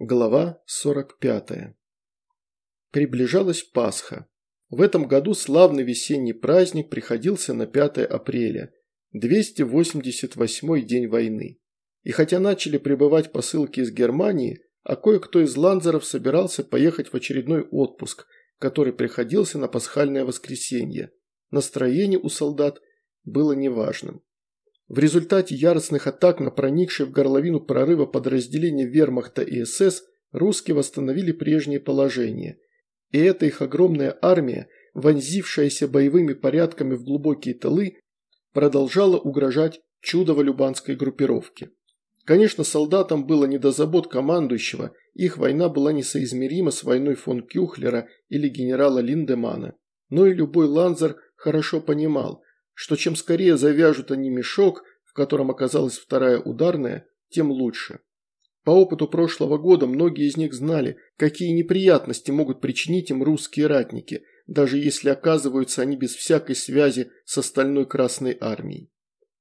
Глава 45. Приближалась Пасха. В этом году славный весенний праздник приходился на 5 апреля, 288 день войны. И хотя начали прибывать посылки из Германии, а кое-кто из ланзеров собирался поехать в очередной отпуск, который приходился на пасхальное воскресенье, настроение у солдат было неважным. В результате яростных атак на проникшие в горловину прорыва подразделения вермахта и СС русские восстановили прежнее положение. И эта их огромная армия, вонзившаяся боевыми порядками в глубокие тылы, продолжала угрожать чудово-любанской группировке. Конечно, солдатам было не до забот командующего, их война была несоизмерима с войной фон Кюхлера или генерала Линдемана. Но и любой ланзер хорошо понимал, что чем скорее завяжут они мешок, в котором оказалась вторая ударная, тем лучше. По опыту прошлого года многие из них знали, какие неприятности могут причинить им русские ратники, даже если оказываются они без всякой связи с остальной Красной Армией.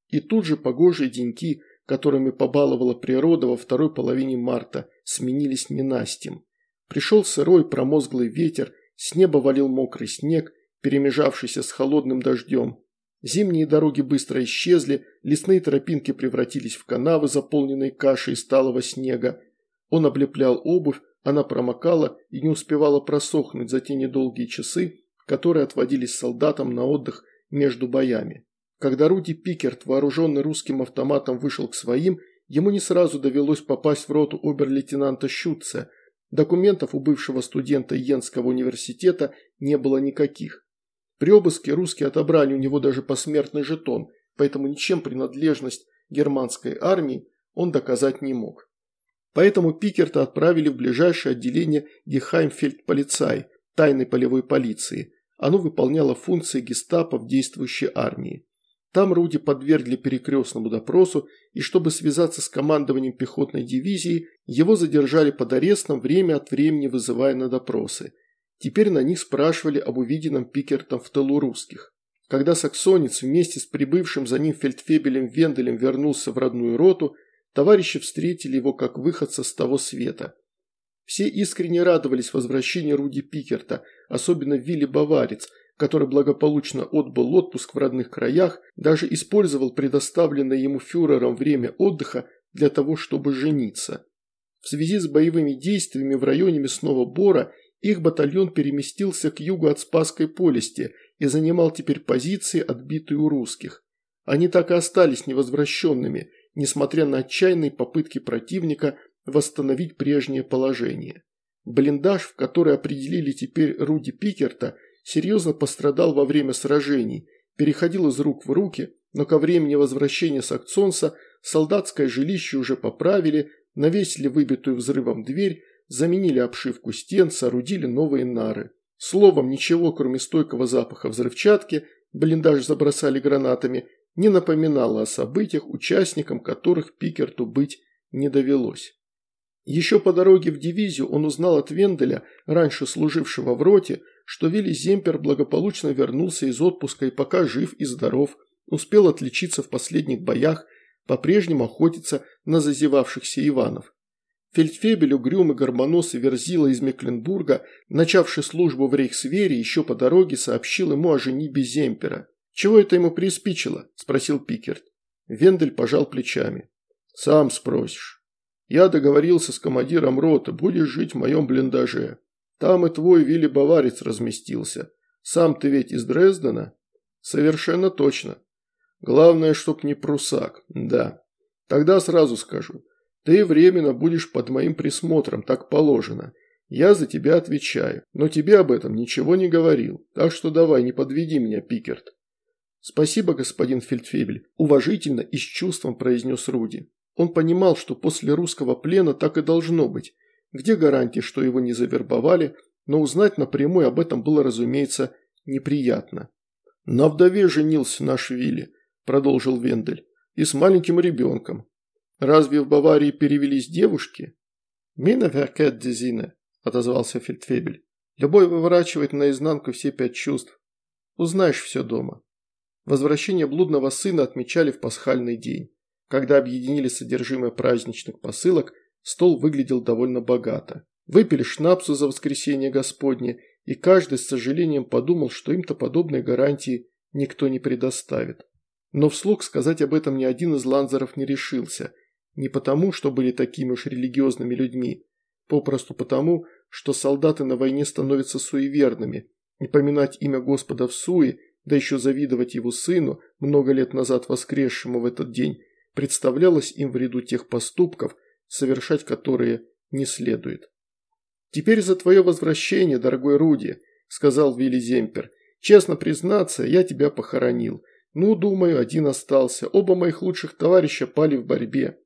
И тут же погожие деньки, которыми побаловала природа во второй половине марта, сменились ненастьем. Пришел сырой промозглый ветер, с неба валил мокрый снег, перемежавшийся с холодным дождем, Зимние дороги быстро исчезли, лесные тропинки превратились в канавы, заполненные кашей сталого снега. Он облеплял обувь, она промокала и не успевала просохнуть за те недолгие часы, которые отводились солдатам на отдых между боями. Когда Руди Пикерт, вооруженный русским автоматом, вышел к своим, ему не сразу довелось попасть в роту обер-лейтенанта Щутца. Документов у бывшего студента Йенского университета не было никаких. При обыске русские отобрали у него даже посмертный жетон, поэтому ничем принадлежность германской армии он доказать не мог. Поэтому Пикерта отправили в ближайшее отделение Гехаймфельдполицай, тайной полевой полиции. Оно выполняло функции гестапо в действующей армии. Там Руди подвергли перекрестному допросу, и чтобы связаться с командованием пехотной дивизии, его задержали под арестом, время от времени вызывая на допросы – Теперь на них спрашивали об увиденном Пикертом в тылу русских. Когда саксонец вместе с прибывшим за ним фельдфебелем Венделем вернулся в родную роту, товарищи встретили его как выходца с того света. Все искренне радовались возвращению Руди Пикерта, особенно Вилли Баварец, который благополучно отбыл отпуск в родных краях, даже использовал предоставленное ему фюрером время отдыха для того, чтобы жениться. В связи с боевыми действиями в районе Мясного Бора их батальон переместился к югу от Спасской полисти и занимал теперь позиции, отбитые у русских. Они так и остались невозвращенными, несмотря на отчаянные попытки противника восстановить прежнее положение. Блиндаж, в который определили теперь Руди Пикерта, серьезно пострадал во время сражений, переходил из рук в руки, но ко времени возвращения Сакцонса солдатское жилище уже поправили, навесили выбитую взрывом дверь, заменили обшивку стен, соорудили новые нары. Словом, ничего, кроме стойкого запаха взрывчатки, блиндаж забросали гранатами, не напоминало о событиях, участникам которых Пикерту быть не довелось. Еще по дороге в дивизию он узнал от Венделя, раньше служившего в роте, что Вилли Земпер благополучно вернулся из отпуска и пока жив и здоров, успел отличиться в последних боях, по-прежнему охотиться на зазевавшихся Иванов. Фельдфебель, угрюмый горбоносый Верзила из Мекленбурга, начавший службу в Рейхсвере, еще по дороге сообщил ему о женитьбе Земпера. «Чего это ему приспичило?» – спросил Пикерт. Вендель пожал плечами. «Сам спросишь. Я договорился с командиром роты, будешь жить в моем блиндаже. Там и твой Вилли Баварец разместился. Сам ты ведь из Дрездена?» «Совершенно точно. Главное, чтоб не прусак, да. Тогда сразу скажу. Ты временно будешь под моим присмотром, так положено. Я за тебя отвечаю, но тебе об этом ничего не говорил, так что давай, не подведи меня, Пикерт». «Спасибо, господин Фельдфебель», – уважительно и с чувством произнес Руди. Он понимал, что после русского плена так и должно быть. Где гарантия, что его не завербовали, но узнать напрямую об этом было, разумеется, неприятно. «На вдове женился наш Вилли», – продолжил Вендель, – «и с маленьким ребенком. Разве в Баварии перевелись девушки? Мина веркет дезина, отозвался Фельдфебель. Любой выворачивает наизнанку все пять чувств. Узнаешь все дома. Возвращение блудного сына отмечали в пасхальный день. Когда объединили содержимое праздничных посылок, стол выглядел довольно богато. Выпили шнапсу за воскресенье Господне, и каждый с сожалением подумал, что им-то подобной гарантии никто не предоставит. Но вслух сказать об этом ни один из ланзеров не решился. Не потому, что были такими уж религиозными людьми, попросту потому, что солдаты на войне становятся суеверными, и поминать имя Господа в суе, да еще завидовать его сыну, много лет назад воскресшему в этот день, представлялось им в ряду тех поступков, совершать которые не следует. «Теперь за твое возвращение, дорогой Руди», – сказал Вилли Земпер. «Честно признаться, я тебя похоронил. Ну, думаю, один остался. Оба моих лучших товарища пали в борьбе.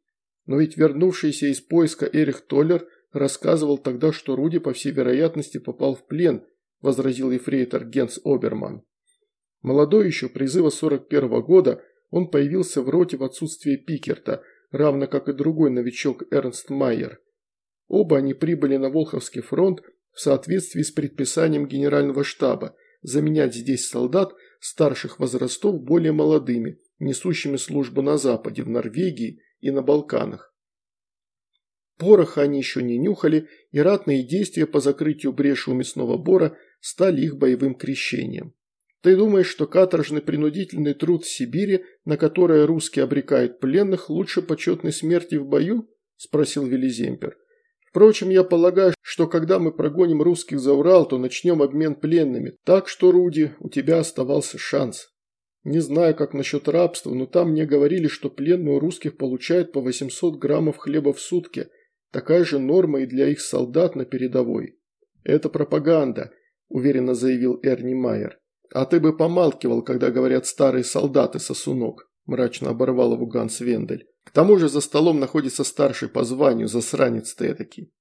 Но ведь вернувшийся из поиска Эрих Толлер рассказывал тогда, что Руди, по всей вероятности, попал в плен», – возразил ефрейтор Генс Оберман. Молодой еще, призыва 41 -го года, он появился в роте в отсутствие Пикерта, равно как и другой новичок Эрнст Майер – Оба они прибыли на Волховский фронт в соответствии с предписанием генерального штаба заменять здесь солдат старших возрастов более молодыми, несущими службу на Западе, в Норвегии и на Балканах. Пороха они еще не нюхали, и ратные действия по закрытию бреши у мясного бора стали их боевым крещением. Ты думаешь, что каторжный принудительный труд в Сибири, на который русские обрекают пленных, лучше почетной смерти в бою? – спросил Велиземпер. Впрочем, я полагаю, что когда мы прогоним русских за Урал, то начнем обмен пленными. Так что, Руди, у тебя оставался шанс. Не знаю, как насчет рабства, но там мне говорили, что пленные у русских получают по 800 граммов хлеба в сутки. Такая же норма и для их солдат на передовой. Это пропаганда, уверенно заявил Эрни Майер. А ты бы помалкивал, когда говорят старые солдаты, сосунок, мрачно оборвал его Ганс Вендель. К тому же за столом находится старший по званию, засранец ты этакий.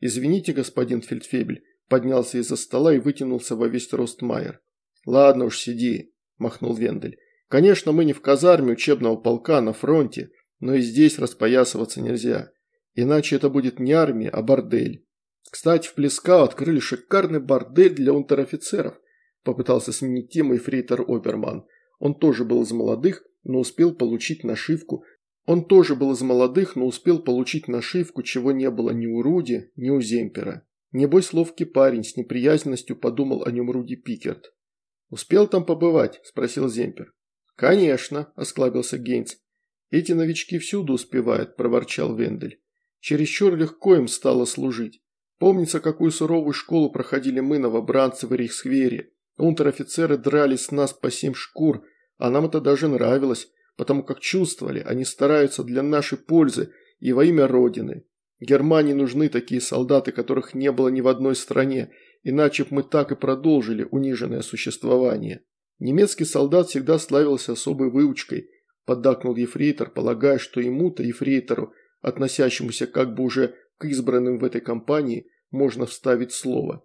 «Извините, господин Фельдфебель», поднялся из-за стола и вытянулся во весь рост Майер. «Ладно уж, сиди», – махнул Вендель. «Конечно, мы не в казарме учебного полка на фронте, но и здесь распоясываться нельзя. Иначе это будет не армия, а бордель. Кстати, в Плескау открыли шикарный бордель для унтер-офицеров», – попытался сменить тему и фрейтер Оберман. Он тоже был из молодых, но успел получить нашивку он тоже был из молодых, но успел получить нашивку, чего не было ни у Руди, ни у Земпера. Небось ловкий парень, с неприязненностью подумал о нем Руди Пикерт. «Успел там побывать?» – спросил Земпер. «Конечно», – осклабился Гейнс. «Эти новички всюду успевают», – проворчал Вендель. «Чересчур легко им стало служить. Помнится, какую суровую школу проходили мы, новобранцы, в Рейхсвере. Унтер-офицеры дрались с нас по семь шкур, а нам это даже нравилось потому как чувствовали, они стараются для нашей пользы и во имя Родины. Германии нужны такие солдаты, которых не было ни в одной стране, иначе бы мы так и продолжили униженное существование. Немецкий солдат всегда славился особой выучкой, поддакнул ефрейтор, полагая, что ему-то, ефрейтору, относящемуся как бы уже к избранным в этой компании, можно вставить слово.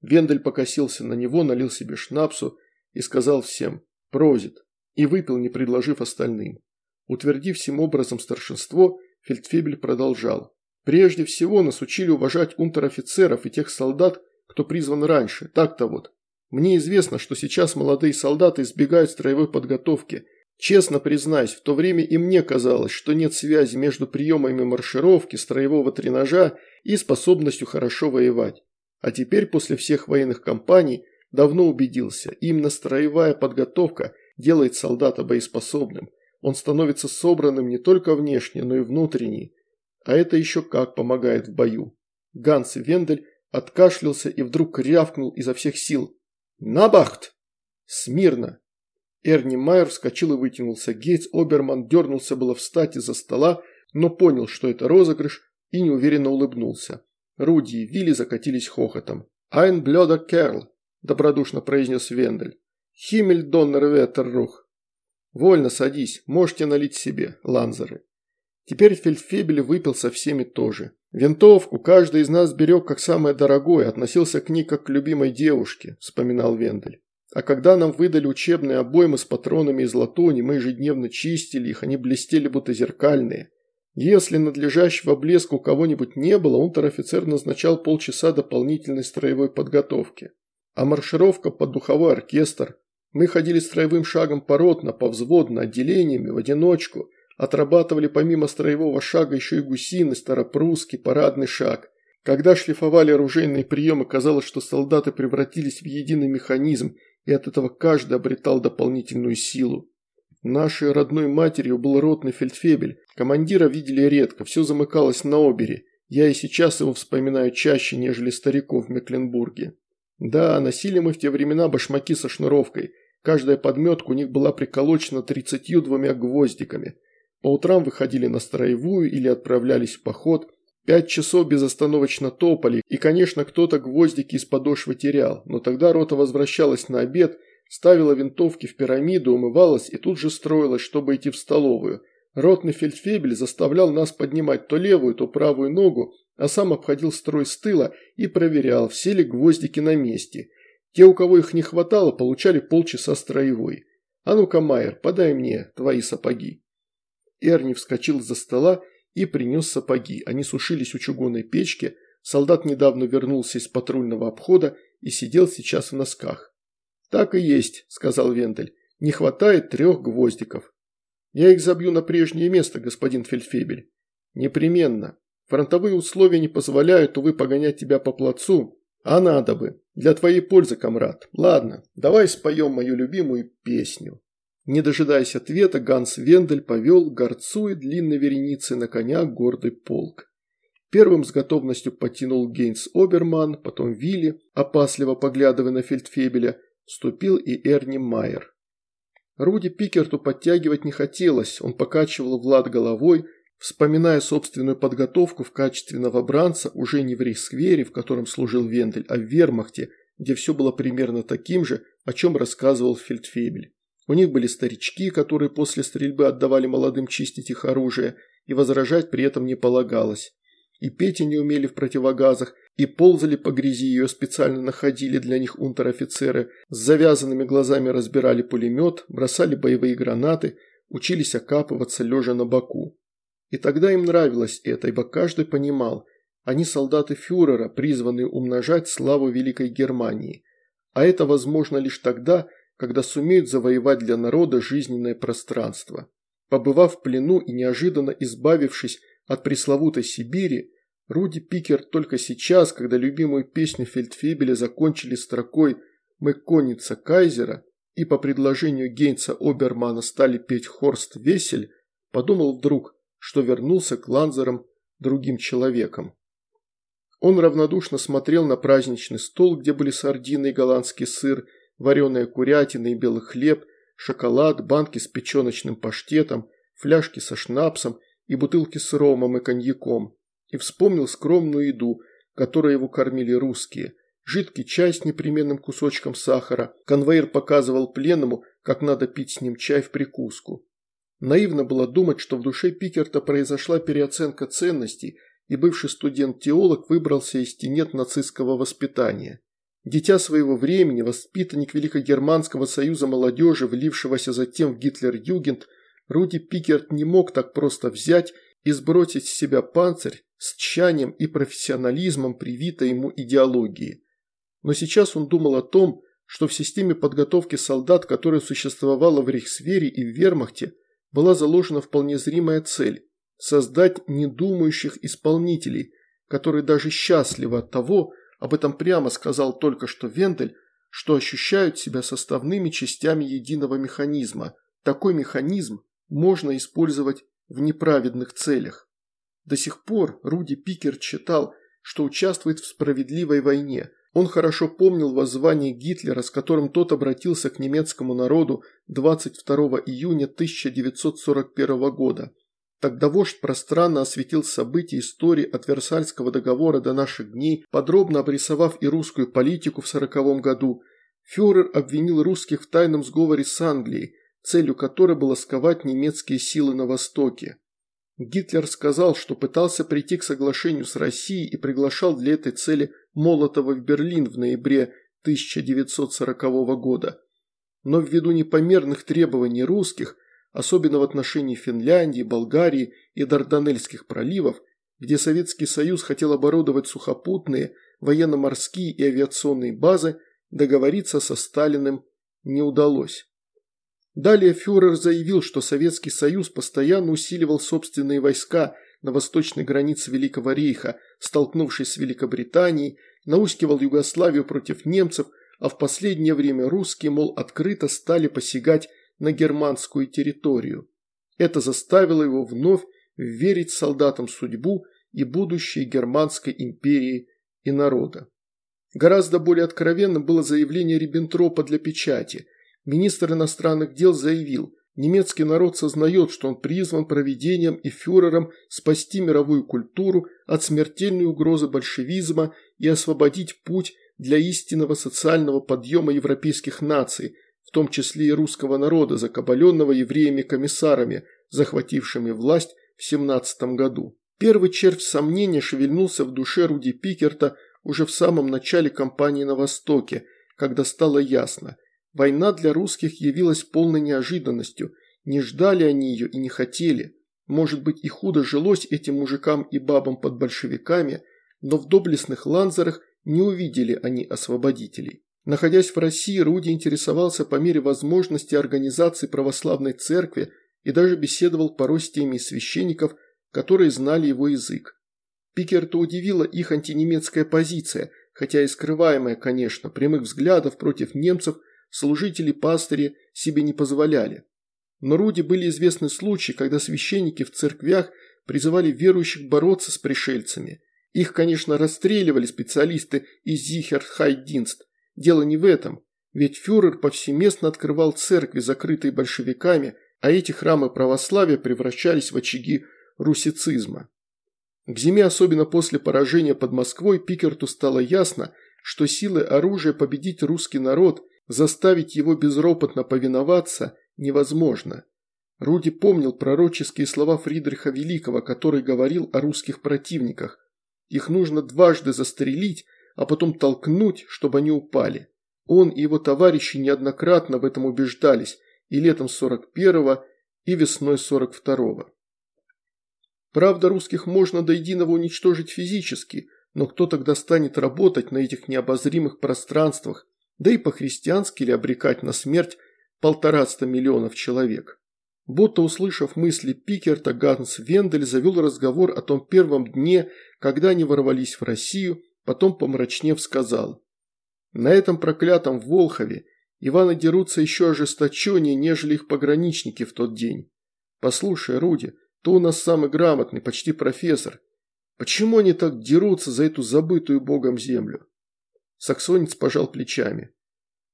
Вендель покосился на него, налил себе шнапсу и сказал всем «Прозит». И выпил, не предложив остальным. Утвердив всем образом старшинство, фельдфебель продолжал. Прежде всего нас учили уважать унтер-офицеров и тех солдат, кто призван раньше, так-то вот. Мне известно, что сейчас молодые солдаты избегают строевой подготовки. Честно признаюсь, в то время и мне казалось, что нет связи между приемами маршировки, строевого тренажа и способностью хорошо воевать. А теперь, после всех военных кампаний, давно убедился, именно строевая подготовка делает солдата боеспособным. Он становится собранным не только внешне, но и внутренне. А это еще как помогает в бою. Ганс Вендель откашлялся и вдруг рявкнул изо всех сил. «Набахт!» «Смирно!» Эрни Майер вскочил и вытянулся. Гейтс Оберман дернулся было встать из-за стола, но понял, что это розыгрыш, и неуверенно улыбнулся. Руди и Вилли закатились хохотом. «Айн блёда керл», – добродушно произнес Вендель. Химмель Доннер Ветеррух. Вольно садись, можете налить себе, ланзеры. Теперь Фельдфебель выпил со всеми тоже. Винтовку каждый из нас берег как самое дорогое, относился к ней как к любимой девушке, вспоминал Вендель. А когда нам выдали учебные обоймы с патронами из латуни, мы ежедневно чистили их, они блестели будто зеркальные. Если надлежащего блеска у кого-нибудь не было, унтер-офицер назначал полчаса дополнительной строевой подготовки. А маршировка под духовой оркестр, мы ходили строевым шагом поротно, повзводно, отделениями, в одиночку, Отрабатывали помимо строевого шага еще и гусиный, старопрусский, парадный шаг. Когда шлифовали оружейные приемы, казалось, что солдаты превратились в единый механизм, и от этого каждый обретал дополнительную силу. Нашей родной матерью был ротный фельдфебель. Командира видели редко, все замыкалось на обере. Я и сейчас его вспоминаю чаще, нежели стариков в Мекленбурге. Да, носили мы в те времена башмаки со шнуровкой. Каждая подметка у них была приколочена тридцатью двумя гвоздиками. По утрам выходили на строевую или отправлялись в поход. Пять часов безостановочно топали, и, конечно, кто-то гвоздики из подошвы терял, но тогда рота возвращалась на обед – ставила винтовки в пирамиду, умывалась и тут же строилась, чтобы идти в столовую. Ротный фельдфебель заставлял нас поднимать то левую, то правую ногу, а сам обходил строй с тыла и проверял, все ли гвоздики на месте. Те, у кого их не хватало, получали полчаса строевой. «А ну-ка, Майер, подай мне твои сапоги». Эрни вскочил за стола и принес сапоги. Они сушились у чугунной печки. Солдат недавно вернулся из патрульного обхода и сидел сейчас в носках. «Так и есть», – сказал Вендель. «Не хватает трех гвоздиков». «Я их забью на прежнее место, господин Фельдфебель». «Непременно. Фронтовые условия не позволяют, увы, погонять тебя по плацу. А надо бы. Для твоей пользы, комрад. Ладно, давай споем мою любимую песню». Не дожидаясь ответа, Ганс Вендель повел горцу и длинной вереницей на коня гордый полк. Первым с готовностью потянул Гейнс Оберман, потом Вилли, опасливо поглядывая на Фельдфебеля – Вступил и Эрни Майер. Руди Пикерту подтягивать не хотелось, он покачивал Влад головой, вспоминая собственную подготовку в качестве новобранца уже не в Рейхсквере, в котором служил Вендель, а в Вермахте, где все было примерно таким же, о чем рассказывал Фельдфебель. У них были старички, которые после стрельбы отдавали молодым чистить их оружие, и возражать при этом не полагалось. И Петя не умели в противогазах, и ползали по грязи, ее специально находили для них унтер-офицеры, с завязанными глазами разбирали пулемет, бросали боевые гранаты, учились окапываться лежа на боку. И тогда им нравилось это, ибо каждый понимал, они солдаты фюрера, призванные умножать славу Великой Германии. А это возможно лишь тогда, когда сумеют завоевать для народа жизненное пространство. Побывав в плену и неожиданно избавившись от пресловутой Сибири, Руди Пикер только сейчас, когда любимую песню Фельдфебеля закончили строкой «Мы конница Кайзера» и по предложению Гейнца Обермана стали петь Хорст Весель, подумал вдруг, что вернулся к Ланзерам другим человеком. Он равнодушно смотрел на праздничный стол, где были сардины и голландский сыр, вареная курятина и белый хлеб, шоколад, банки с печеночным паштетом, фляжки со шнапсом и бутылки с ромом и коньяком и вспомнил скромную еду, которой его кормили русские. Жидкий чай с непременным кусочком сахара. Конвейер показывал пленному, как надо пить с ним чай в прикуску. Наивно было думать, что в душе Пикерта произошла переоценка ценностей, и бывший студент-теолог выбрался из тенет нацистского воспитания. Дитя своего времени, воспитанник Великогерманского союза молодежи, влившегося затем в Гитлер-Югент, Руди Пикерт не мог так просто взять и сбросить с себя панцирь с тщанием и профессионализмом привитой ему идеологии. Но сейчас он думал о том, что в системе подготовки солдат, которая существовала в Рейхсвере и в Вермахте, была заложена вполне зримая цель – создать недумающих исполнителей, которые даже счастливы от того, об этом прямо сказал только что Вендель, что ощущают себя составными частями единого механизма. Такой механизм можно использовать в неправедных целях. До сих пор Руди Пикер считал, что участвует в справедливой войне. Он хорошо помнил воззвание Гитлера, с которым тот обратился к немецкому народу 22 июня 1941 года. Тогда вождь пространно осветил события истории от Версальского договора до наших дней, подробно обрисовав и русскую политику в 1940 году. Фюрер обвинил русских в тайном сговоре с Англией, целью которой было сковать немецкие силы на Востоке. Гитлер сказал, что пытался прийти к соглашению с Россией и приглашал для этой цели Молотова в Берлин в ноябре 1940 года. Но ввиду непомерных требований русских, особенно в отношении Финляндии, Болгарии и Дарданельских проливов, где Советский Союз хотел оборудовать сухопутные, военно-морские и авиационные базы, договориться со Сталиным не удалось. Далее фюрер заявил, что Советский Союз постоянно усиливал собственные войска на восточной границе Великого Рейха, столкнувшись с Великобританией, наускивал Югославию против немцев, а в последнее время русские, мол, открыто стали посягать на германскую территорию. Это заставило его вновь верить солдатам судьбу и будущее Германской империи и народа. Гораздо более откровенным было заявление Риббентропа для печати. Министр иностранных дел заявил, немецкий народ сознает, что он призван проведением и фюрером спасти мировую культуру от смертельной угрозы большевизма и освободить путь для истинного социального подъема европейских наций, в том числе и русского народа, закабаленного евреями-комиссарами, захватившими власть в 17 году. Первый червь сомнения шевельнулся в душе Руди Пикерта уже в самом начале кампании на Востоке, когда стало ясно. Война для русских явилась полной неожиданностью, не ждали они ее и не хотели. Может быть и худо жилось этим мужикам и бабам под большевиками, но в доблестных ланзерах не увидели они освободителей. Находясь в России, Руди интересовался по мере возможности организации православной церкви и даже беседовал порой с теми священников, которые знали его язык. Пикерта удивила их антинемецкая позиция, хотя и скрываемая, конечно, прямых взглядов против немцев служители-пастыри себе не позволяли. Но Руди были известны случаи, когда священники в церквях призывали верующих бороться с пришельцами. Их, конечно, расстреливали специалисты из Зихерхайдинст. Дело не в этом, ведь фюрер повсеместно открывал церкви, закрытые большевиками, а эти храмы православия превращались в очаги русицизма. К зиме, особенно после поражения под Москвой, Пикерту стало ясно, что силы оружия победить русский народ, заставить его безропотно повиноваться невозможно. Руди помнил пророческие слова Фридриха Великого, который говорил о русских противниках. Их нужно дважды застрелить, а потом толкнуть, чтобы они упали. Он и его товарищи неоднократно в этом убеждались и летом 41-го, и весной 42-го. Правда, русских можно до единого уничтожить физически, но кто тогда станет работать на этих необозримых пространствах, да и по-христиански ли обрекать на смерть полтораста миллионов человек? Будто услышав мысли Пикерта, Ганс Вендель завел разговор о том первом дне, когда они ворвались в Россию, потом помрачнев сказал. На этом проклятом Волхове Иваны дерутся еще ожесточеннее, нежели их пограничники в тот день. Послушай, Руди, ты у нас самый грамотный, почти профессор. Почему они так дерутся за эту забытую богом землю? Саксонец пожал плечами.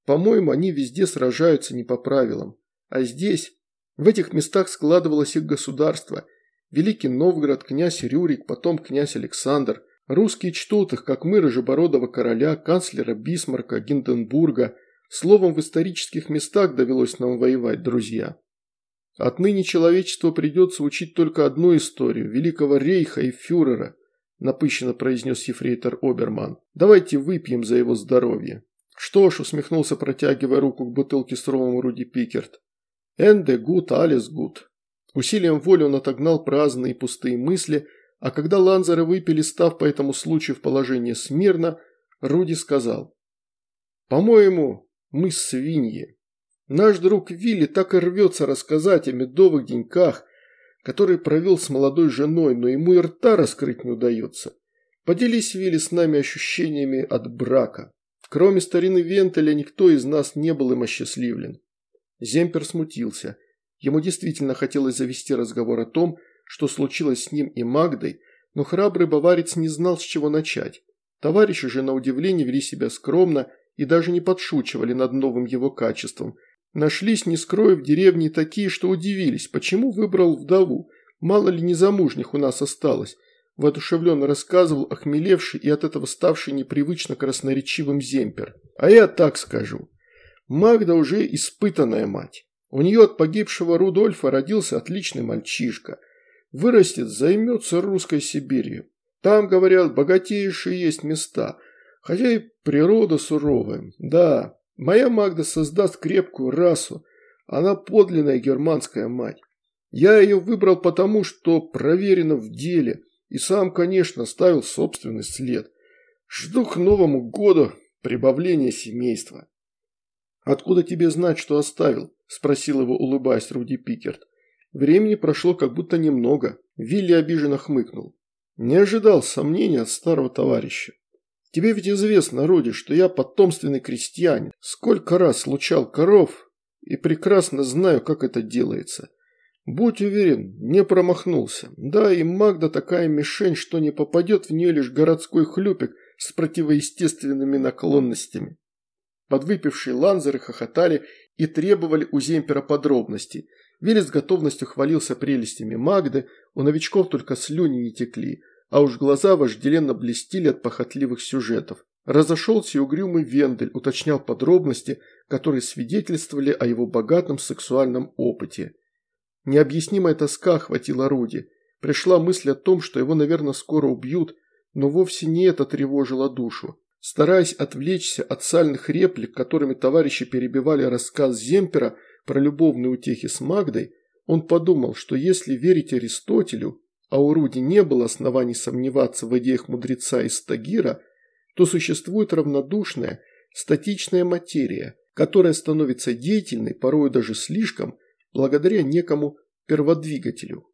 По-моему, они везде сражаются не по правилам. А здесь, в этих местах складывалось их государство. Великий Новгород, князь Рюрик, потом князь Александр. Русские чтут их, как мы, Рыжебородого короля, канцлера Бисмарка, Гинденбурга. Словом, в исторических местах довелось нам воевать, друзья. Отныне человечеству придется учить только одну историю – Великого Рейха и фюрера, напыщенно произнес ефрейтор Оберман. Давайте выпьем за его здоровье. Что ж, усмехнулся, протягивая руку к бутылке с ромом Руди Пикерт. Ende gut, alles gut. Усилием воли он отогнал праздные пустые мысли, а когда ланзеры выпили, став по этому случаю в положение смирно, Руди сказал. «По-моему, мы свиньи». Наш друг Вилли так и рвется рассказать о медовых деньках, которые провел с молодой женой, но ему и рта раскрыть не удается. Поделись, Вилли, с нами ощущениями от брака. Кроме старины Вентеля, никто из нас не был им осчастливлен. Земпер смутился. Ему действительно хотелось завести разговор о том, что случилось с ним и Магдой, но храбрый баварец не знал, с чего начать. Товарищи же, на удивление, вели себя скромно и даже не подшучивали над новым его качеством – Нашлись, не скрою, в деревне такие, что удивились, почему выбрал вдову. Мало ли незамужних у нас осталось. Воодушевленно рассказывал охмелевший и от этого ставший непривычно красноречивым земпер. А я так скажу. Магда уже испытанная мать. У нее от погибшего Рудольфа родился отличный мальчишка. Вырастет, займется русской Сибирью. Там, говорят, богатейшие есть места. Хотя и природа суровая. Да, Моя Магда создаст крепкую расу. Она подлинная германская мать. Я ее выбрал потому, что проверено в деле. И сам, конечно, ставил собственный след. Жду к Новому году прибавления семейства. «Откуда тебе знать, что оставил?» – спросил его, улыбаясь Руди Пикерт. Времени прошло как будто немного. Вилли обиженно хмыкнул. Не ожидал сомнений от старого товарища. Тебе ведь известно, Руди, что я потомственный крестьянин. Сколько раз лучал коров и прекрасно знаю, как это делается. Будь уверен, не промахнулся. Да, и Магда такая мишень, что не попадет в нее лишь городской хлюпик с противоестественными наклонностями. Подвыпившие ланзеры хохотали и требовали у Земпера подробностей. Вилли с готовностью хвалился прелестями Магды, у новичков только слюни не текли, а уж глаза вожделенно блестели от похотливых сюжетов. Разошелся и угрюмый Вендель, уточнял подробности, которые свидетельствовали о его богатом сексуальном опыте. Необъяснимая тоска охватила Руди. Пришла мысль о том, что его, наверное, скоро убьют, но вовсе не это тревожило душу. Стараясь отвлечься от сальных реплик, которыми товарищи перебивали рассказ Земпера про любовные утехи с Магдой, он подумал, что если верить Аристотелю, а у Руди не было оснований сомневаться в идеях мудреца из Тагира, то существует равнодушная, статичная материя, которая становится деятельной, порою даже слишком, благодаря некому перводвигателю.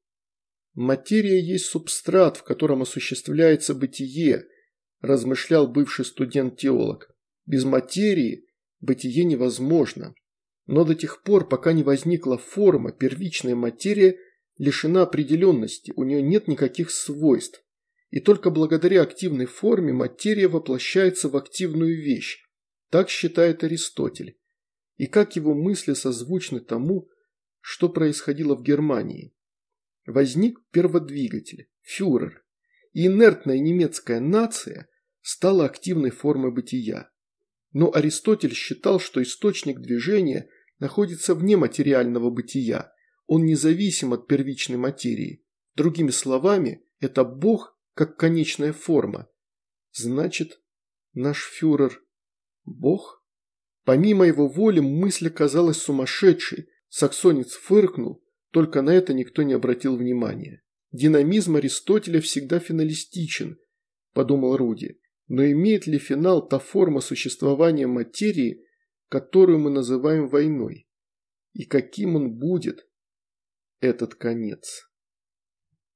Материя есть субстрат, в котором осуществляется бытие, размышлял бывший студент-теолог. Без материи бытие невозможно. Но до тех пор, пока не возникла форма, первичная материя лишена определенности, у нее нет никаких свойств. И только благодаря активной форме материя воплощается в активную вещь. Так считает Аристотель. И как его мысли созвучны тому, что происходило в Германии. Возник перводвигатель, фюрер, и инертная немецкая нация стала активной формой бытия. Но Аристотель считал, что источник движения находится вне материального бытия, он независим от первичной материи. Другими словами, это Бог как конечная форма. Значит, наш фюрер – Бог? Помимо его воли мысль казалась сумасшедшей, Саксонец фыркнул, только на это никто не обратил внимания. Динамизм Аристотеля всегда финалистичен, подумал Руди. Но имеет ли финал та форма существования материи, которую мы называем войной? И каким он будет, этот конец?